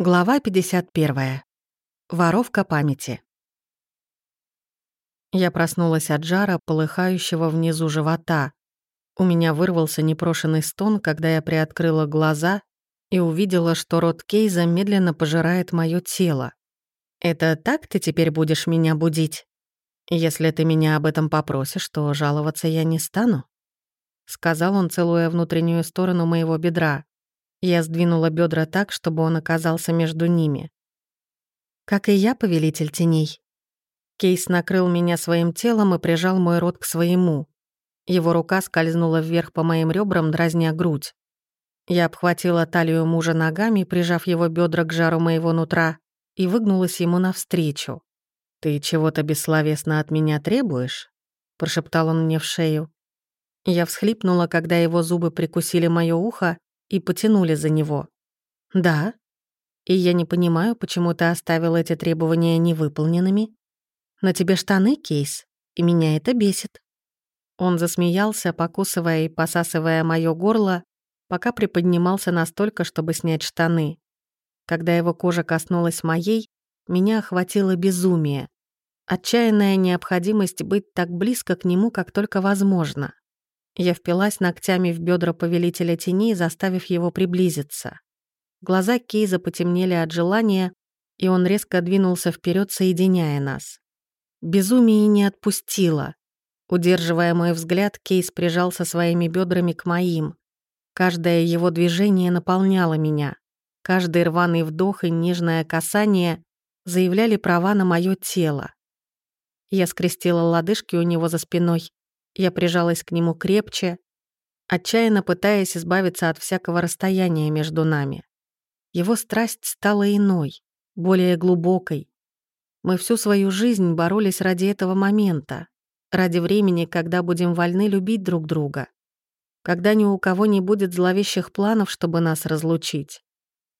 Глава 51. Воровка памяти. Я проснулась от жара, полыхающего внизу живота. У меня вырвался непрошенный стон, когда я приоткрыла глаза и увидела, что рот Кейза медленно пожирает мое тело. «Это так ты теперь будешь меня будить? Если ты меня об этом попросишь, то жаловаться я не стану», — сказал он, целуя внутреннюю сторону моего бедра. Я сдвинула бедра так, чтобы он оказался между ними. «Как и я, повелитель теней». Кейс накрыл меня своим телом и прижал мой рот к своему. Его рука скользнула вверх по моим ребрам, дразня грудь. Я обхватила талию мужа ногами, прижав его бедра к жару моего нутра, и выгнулась ему навстречу. «Ты чего-то бессловесно от меня требуешь?» — прошептал он мне в шею. Я всхлипнула, когда его зубы прикусили моё ухо, и потянули за него. «Да. И я не понимаю, почему ты оставил эти требования невыполненными. На тебе штаны, Кейс, и меня это бесит». Он засмеялся, покусывая и посасывая моё горло, пока приподнимался настолько, чтобы снять штаны. Когда его кожа коснулась моей, меня охватило безумие. Отчаянная необходимость быть так близко к нему, как только возможно. Я впилась ногтями в бедра повелителя теней, заставив его приблизиться. Глаза Кейза потемнели от желания, и он резко двинулся вперед, соединяя нас. Безумие не отпустило. Удерживая мой взгляд, Кейс прижался своими бедрами к моим. Каждое его движение наполняло меня. Каждый рваный вдох и нежное касание заявляли права на мое тело. Я скрестила лодыжки у него за спиной я прижалась к нему крепче, отчаянно пытаясь избавиться от всякого расстояния между нами. Его страсть стала иной, более глубокой. Мы всю свою жизнь боролись ради этого момента, ради времени, когда будем вольны любить друг друга, когда ни у кого не будет зловещих планов, чтобы нас разлучить.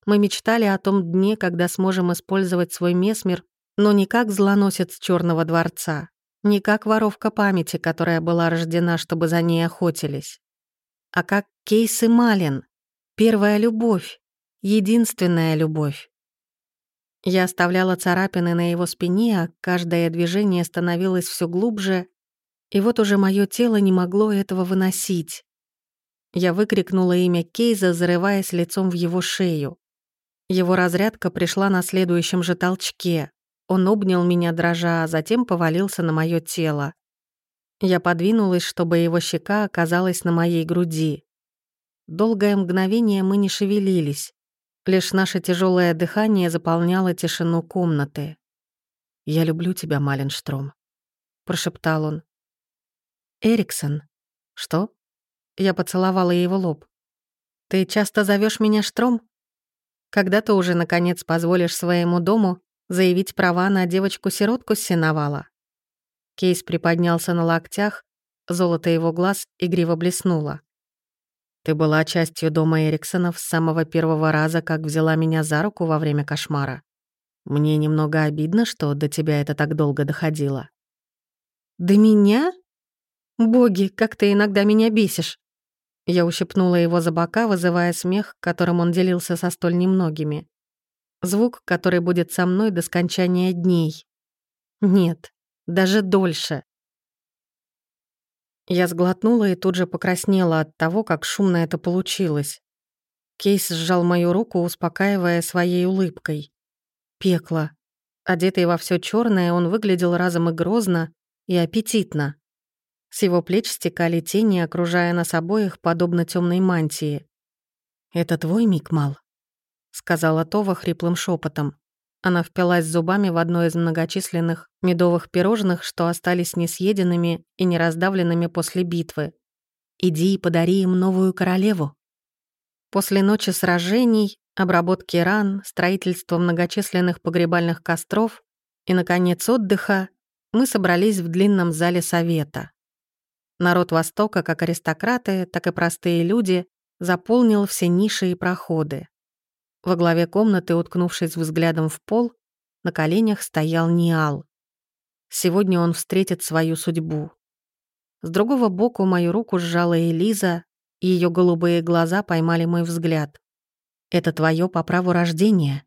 Мы мечтали о том дне, когда сможем использовать свой месмер, но не как злоносец Черного дворца, не как воровка памяти, которая была рождена, чтобы за ней охотились, а как Кейс и Малин, первая любовь, единственная любовь. Я оставляла царапины на его спине, а каждое движение становилось все глубже, и вот уже мое тело не могло этого выносить. Я выкрикнула имя Кейза, зарываясь лицом в его шею. Его разрядка пришла на следующем же толчке. Он обнял меня дрожа, а затем повалился на мое тело. Я подвинулась, чтобы его щека оказалась на моей груди. Долгое мгновение мы не шевелились. Лишь наше тяжелое дыхание заполняло тишину комнаты. «Я люблю тебя, Маленштром», — прошептал он. «Эриксон». «Что?» Я поцеловала его лоб. «Ты часто зовешь меня Штром? Когда ты уже, наконец, позволишь своему дому Заявить права на девочку-сиротку с сеновала. Кейс приподнялся на локтях, золото его глаз игриво блеснуло. «Ты была частью дома Эриксонов с самого первого раза, как взяла меня за руку во время кошмара. Мне немного обидно, что до тебя это так долго доходило». «До меня? Боги, как ты иногда меня бесишь!» Я ущипнула его за бока, вызывая смех, которым он делился со столь немногими. Звук, который будет со мной до скончания дней. Нет, даже дольше. Я сглотнула и тут же покраснела от того, как шумно это получилось. Кейс сжал мою руку, успокаивая своей улыбкой. Пекло. Одетый во все черное, он выглядел разом и грозно, и аппетитно. С его плеч стекали тени, окружая нас обоих, подобно темной мантии. «Это твой миг, Мал?» Сказала Това хриплым шепотом. Она впилась зубами в одно из многочисленных медовых пирожных, что остались несъеденными и не раздавленными после битвы. «Иди и подари им новую королеву». После ночи сражений, обработки ран, строительства многочисленных погребальных костров и, наконец, отдыха, мы собрались в длинном зале совета. Народ Востока, как аристократы, так и простые люди, заполнил все ниши и проходы. Во главе комнаты, уткнувшись взглядом в пол, на коленях стоял Ниал. Сегодня он встретит свою судьбу. С другого боку мою руку сжала Элиза, и ее голубые глаза поймали мой взгляд. «Это твое по праву рождения»,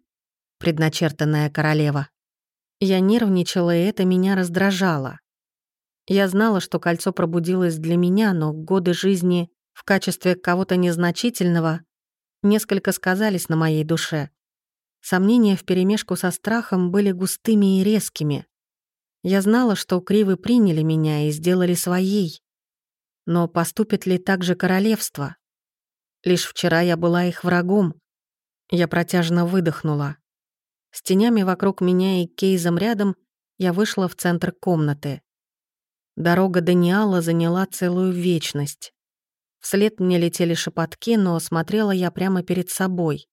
предначертанная королева. Я нервничала, и это меня раздражало. Я знала, что кольцо пробудилось для меня, но годы жизни в качестве кого-то незначительного несколько сказались на моей душе. Сомнения вперемешку со страхом были густыми и резкими. Я знала, что Кривы приняли меня и сделали своей. Но поступит ли так же королевство? Лишь вчера я была их врагом. Я протяжно выдохнула. С тенями вокруг меня и Кейзом рядом я вышла в центр комнаты. Дорога Даниала заняла целую вечность. Вслед мне летели шепотки, но смотрела я прямо перед собой.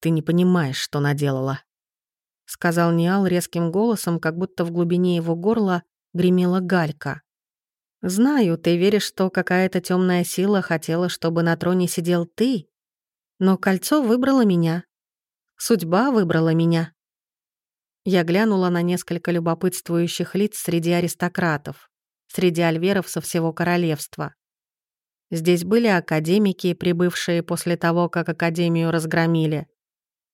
«Ты не понимаешь, что наделала», — сказал Ниал резким голосом, как будто в глубине его горла гремела галька. «Знаю, ты веришь, что какая-то темная сила хотела, чтобы на троне сидел ты, но кольцо выбрало меня. Судьба выбрала меня». Я глянула на несколько любопытствующих лиц среди аристократов, среди альверов со всего королевства. Здесь были академики, прибывшие после того, как академию разгромили,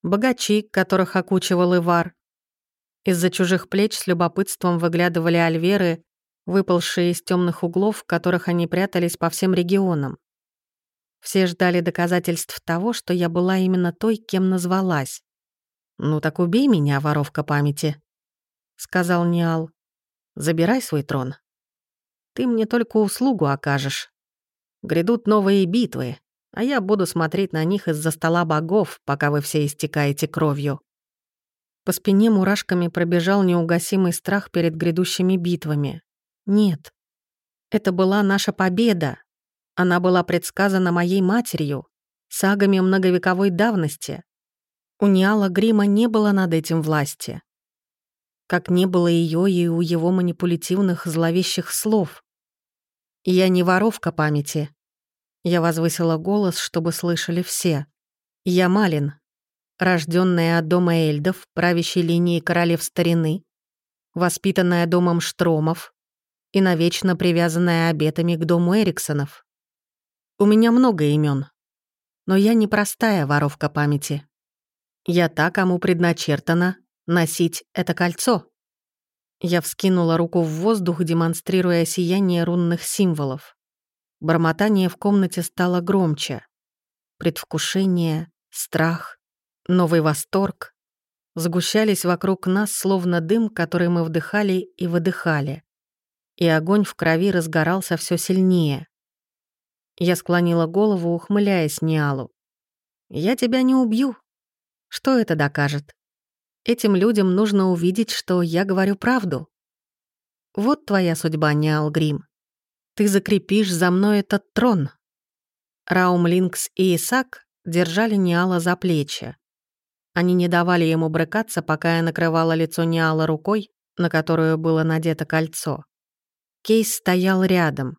богачи, которых окучивал Ивар. Из-за чужих плеч с любопытством выглядывали альверы, выпалшие из темных углов, в которых они прятались по всем регионам. Все ждали доказательств того, что я была именно той, кем назвалась. «Ну так убей меня, воровка памяти», — сказал Ниал. «Забирай свой трон. Ты мне только услугу окажешь». Грядут новые битвы, а я буду смотреть на них из-за стола богов, пока вы все истекаете кровью». По спине мурашками пробежал неугасимый страх перед грядущими битвами. Нет, это была наша победа. Она была предсказана моей матерью, сагами многовековой давности. У Ниала Грима не было над этим власти. Как не было ее и у его манипулятивных зловещих слов. Я не воровка памяти. Я возвысила голос, чтобы слышали все. Я Малин, рожденная от дома эльдов, правящей линии королев старины, воспитанная домом Штромов и навечно привязанная обетами к дому Эриксонов. У меня много имен, но я не простая воровка памяти. Я та, кому предначертано носить это кольцо. Я вскинула руку в воздух, демонстрируя сияние рунных символов. Бормотание в комнате стало громче. Предвкушение, страх, новый восторг сгущались вокруг нас, словно дым, который мы вдыхали и выдыхали. И огонь в крови разгорался все сильнее. Я склонила голову, ухмыляясь Ниалу. «Я тебя не убью. Что это докажет? Этим людям нужно увидеть, что я говорю правду. Вот твоя судьба, Ниалгрим. Ты закрепишь за мной этот трон. Раум Линкс и Исаак держали Ниала за плечи. Они не давали ему брыкаться, пока я накрывала лицо Ниала рукой, на которую было надето кольцо. Кейс стоял рядом.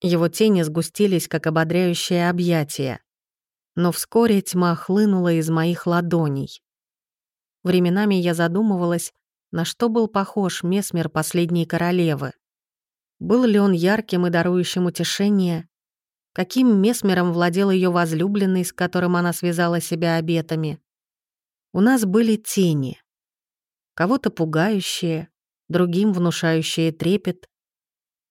Его тени сгустились, как ободряющее объятие. Но вскоре тьма хлынула из моих ладоней. Временами я задумывалась, на что был похож Месмер последней королевы. Был ли он ярким и дарующим утешение? Каким Месмером владел ее возлюбленный, с которым она связала себя обетами? У нас были тени. Кого-то пугающие, другим внушающие трепет.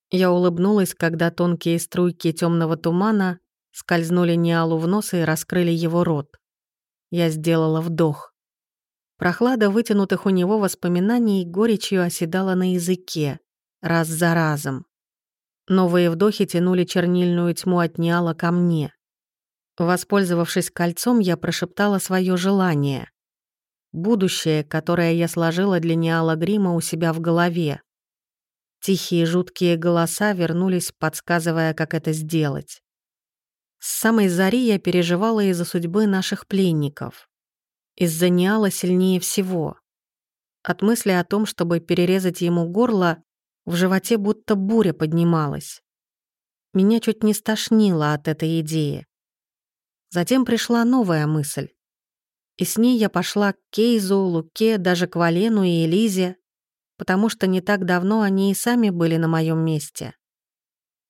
Я улыбнулась, когда тонкие струйки темного тумана скользнули Ниалу в нос и раскрыли его рот. Я сделала вдох. Прохлада вытянутых у него воспоминаний горечью оседала на языке, раз за разом. Новые вдохи тянули чернильную тьму от Ниала ко мне. Воспользовавшись кольцом, я прошептала свое желание. Будущее, которое я сложила для Ниала Грима у себя в голове. Тихие жуткие голоса вернулись, подсказывая, как это сделать. С самой зари я переживала из-за судьбы наших пленников. Из-за Ниала сильнее всего. От мысли о том, чтобы перерезать ему горло, в животе будто буря поднималась. Меня чуть не стошнило от этой идеи. Затем пришла новая мысль. И с ней я пошла к Кейзу, Луке, даже к Валену и Элизе, потому что не так давно они и сами были на моем месте.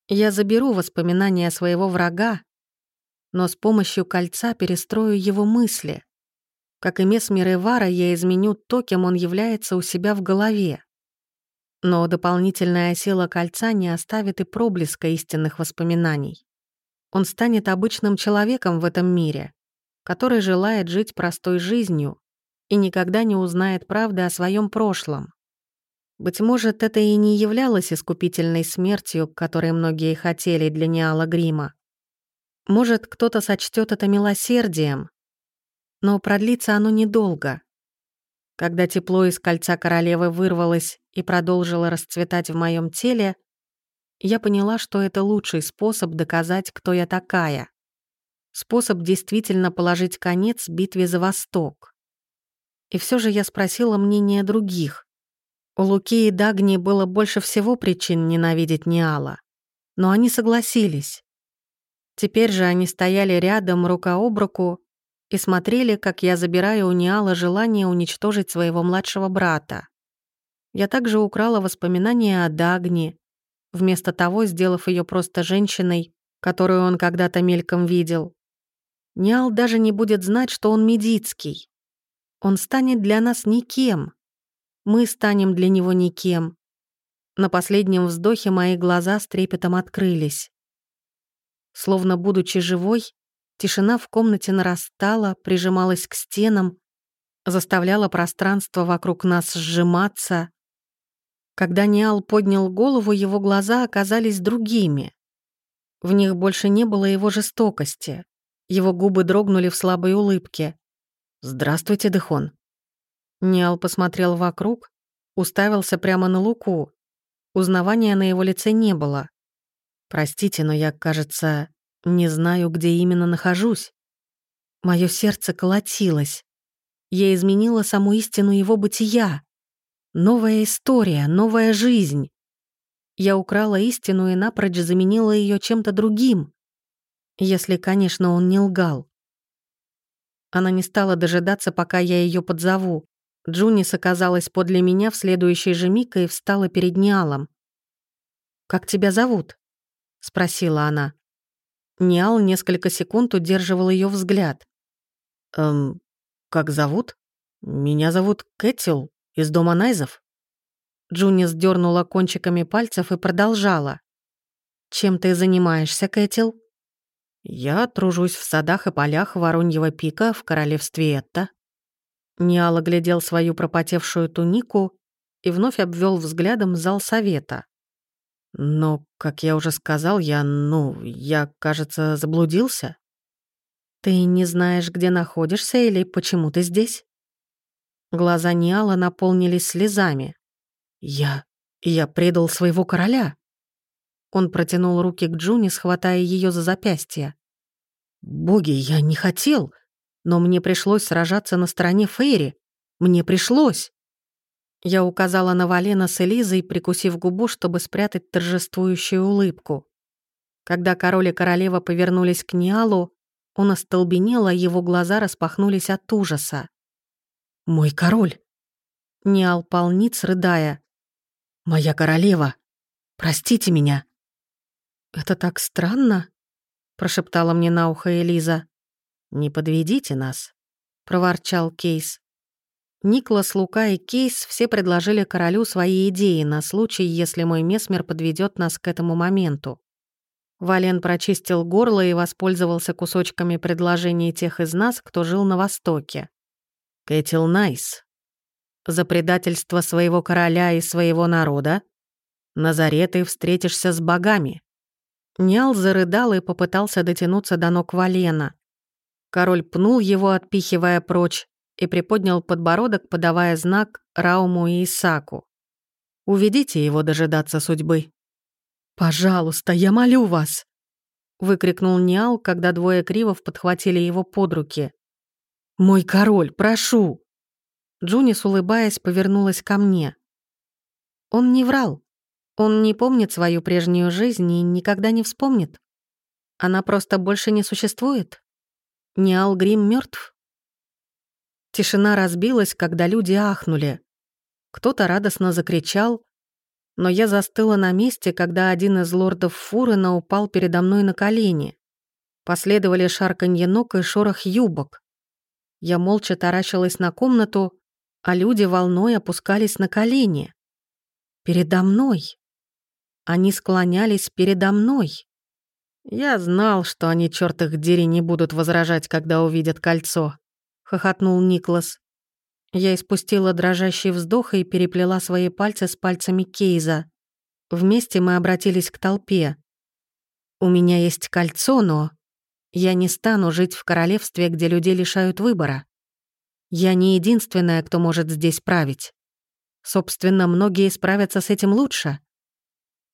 Я заберу воспоминания своего врага, но с помощью кольца перестрою его мысли. Как и Месмер Ивара, я изменю то, кем он является у себя в голове. Но дополнительная сила кольца не оставит и проблеска истинных воспоминаний. Он станет обычным человеком в этом мире, который желает жить простой жизнью и никогда не узнает правды о своем прошлом. Быть может, это и не являлось искупительной смертью, которой многие хотели для Ниала Грима. Может, кто-то сочтет это милосердием, но продлится оно недолго. Когда тепло из кольца королевы вырвалось и продолжило расцветать в моем теле, я поняла, что это лучший способ доказать, кто я такая. Способ действительно положить конец битве за Восток. И все же я спросила мнение других. У Луки и Дагни было больше всего причин ненавидеть Ниала. Но они согласились. Теперь же они стояли рядом, рука об руку, и смотрели, как я забираю у Ниала желание уничтожить своего младшего брата. Я также украла воспоминания о Дагни, вместо того сделав ее просто женщиной, которую он когда-то мельком видел. Ниал даже не будет знать, что он медицкий. Он станет для нас никем. Мы станем для него никем. На последнем вздохе мои глаза с трепетом открылись. Словно будучи живой, тишина в комнате нарастала, прижималась к стенам, заставляла пространство вокруг нас сжиматься. Когда Ниал поднял голову, его глаза оказались другими. В них больше не было его жестокости. Его губы дрогнули в слабой улыбке. «Здравствуйте, Дехон». Ниал посмотрел вокруг, уставился прямо на Луку. Узнавания на его лице не было. «Простите, но я, кажется, не знаю, где именно нахожусь». Моё сердце колотилось. Я изменила саму истину его бытия. Новая история, новая жизнь. Я украла истину и напрочь заменила её чем-то другим. Если, конечно, он не лгал. Она не стала дожидаться, пока я ее подзову. Джунис оказалась подле меня в следующий же миг и встала перед Ниалом. «Как тебя зовут?» — спросила она. Ниал несколько секунд удерживал ее взгляд. «Эм, как зовут? Меня зовут Кэтил из дома Найзов». Джунис дернула кончиками пальцев и продолжала. «Чем ты занимаешься, Кэтил?» Я тружусь в садах и полях Вороньего пика в королевстве Этта. Ниал оглядел свою пропотевшую тунику и вновь обвел взглядом зал совета. Но, как я уже сказал, я, ну, я, кажется, заблудился. Ты не знаешь, где находишься или почему ты здесь? Глаза Ниала наполнились слезами. Я... я предал своего короля. Он протянул руки к Джуни, схватая ее за запястье. «Боги, я не хотел, но мне пришлось сражаться на стороне Фейри. Мне пришлось!» Я указала на Валена с Элизой, прикусив губу, чтобы спрятать торжествующую улыбку. Когда король и королева повернулись к Ниалу, он остолбенел, а его глаза распахнулись от ужаса. «Мой король!» Ниал полниц, рыдая. «Моя королева! Простите меня!» «Это так странно», — прошептала мне на ухо Элиза. «Не подведите нас», — проворчал Кейс. Никлас, Лука и Кейс все предложили королю свои идеи на случай, если мой месмер подведет нас к этому моменту. Вален прочистил горло и воспользовался кусочками предложений тех из нас, кто жил на Востоке. Кэтил Найс. За предательство своего короля и своего народа на заре ты встретишься с богами. Нял зарыдал и попытался дотянуться до ног Валена. Король пнул его, отпихивая прочь, и приподнял подбородок, подавая знак Рауму и Исаку. «Уведите его дожидаться судьбы». «Пожалуйста, я молю вас!» выкрикнул Ниал, когда двое кривов подхватили его под руки. «Мой король, прошу!» Джунис, улыбаясь, повернулась ко мне. Он не врал. Он не помнит свою прежнюю жизнь и никогда не вспомнит. Она просто больше не существует. Не Алгрим мертв. Тишина разбилась, когда люди ахнули. Кто-то радостно закричал, но я застыла на месте, когда один из лордов Фурена упал передо мной на колени. Последовали шарканье ног и шорох юбок. Я молча таращилась на комнату, а люди волной опускались на колени. Передо мной. Они склонялись передо мной. Я знал, что они, чёрт их дери, не будут возражать, когда увидят кольцо. Хохотнул Никлас. Я испустила дрожащий вздох и переплела свои пальцы с пальцами Кейза. Вместе мы обратились к толпе. «У меня есть кольцо, но я не стану жить в королевстве, где людей лишают выбора. Я не единственная, кто может здесь править. Собственно, многие справятся с этим лучше.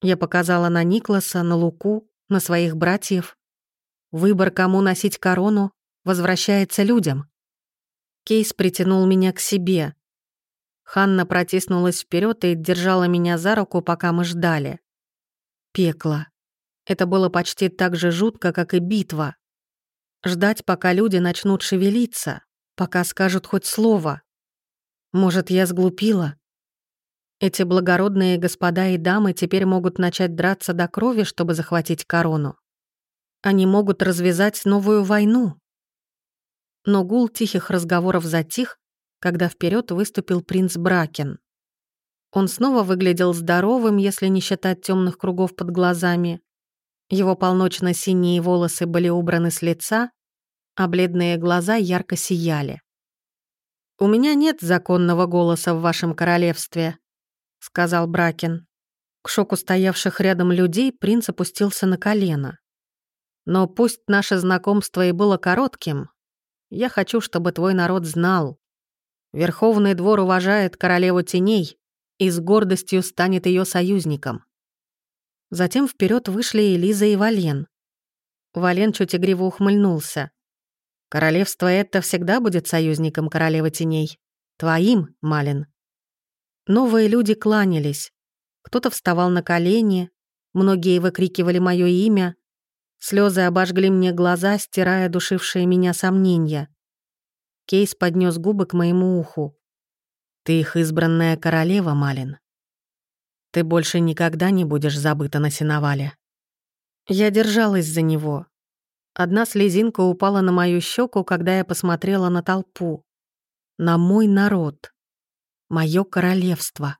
Я показала на Никласа, на Луку, на своих братьев. Выбор, кому носить корону, возвращается людям. Кейс притянул меня к себе. Ханна протиснулась вперед и держала меня за руку, пока мы ждали. Пекло. Это было почти так же жутко, как и битва. Ждать, пока люди начнут шевелиться, пока скажут хоть слово. Может, я сглупила? Эти благородные господа и дамы теперь могут начать драться до крови, чтобы захватить корону. Они могут развязать новую войну. Но гул тихих разговоров затих, когда вперед выступил принц Бракен. Он снова выглядел здоровым, если не считать темных кругов под глазами. Его полночно-синие волосы были убраны с лица, а бледные глаза ярко сияли. «У меня нет законного голоса в вашем королевстве», — сказал Бракин. К шоку стоявших рядом людей принц опустился на колено. «Но пусть наше знакомство и было коротким, я хочу, чтобы твой народ знал. Верховный двор уважает королеву теней и с гордостью станет ее союзником». Затем вперед вышли Элиза и Вален. Вален чуть игриво ухмыльнулся. «Королевство это всегда будет союзником королевы теней. Твоим, Малин». Новые люди кланялись. Кто-то вставал на колени, многие выкрикивали мое имя. Слезы обожгли мне глаза, стирая душившие меня сомнения. Кейс поднес губы к моему уху. «Ты их избранная королева, Малин. Ты больше никогда не будешь забыта на сеновале». Я держалась за него. Одна слезинка упала на мою щеку, когда я посмотрела на толпу. На мой народ. Моё королевство.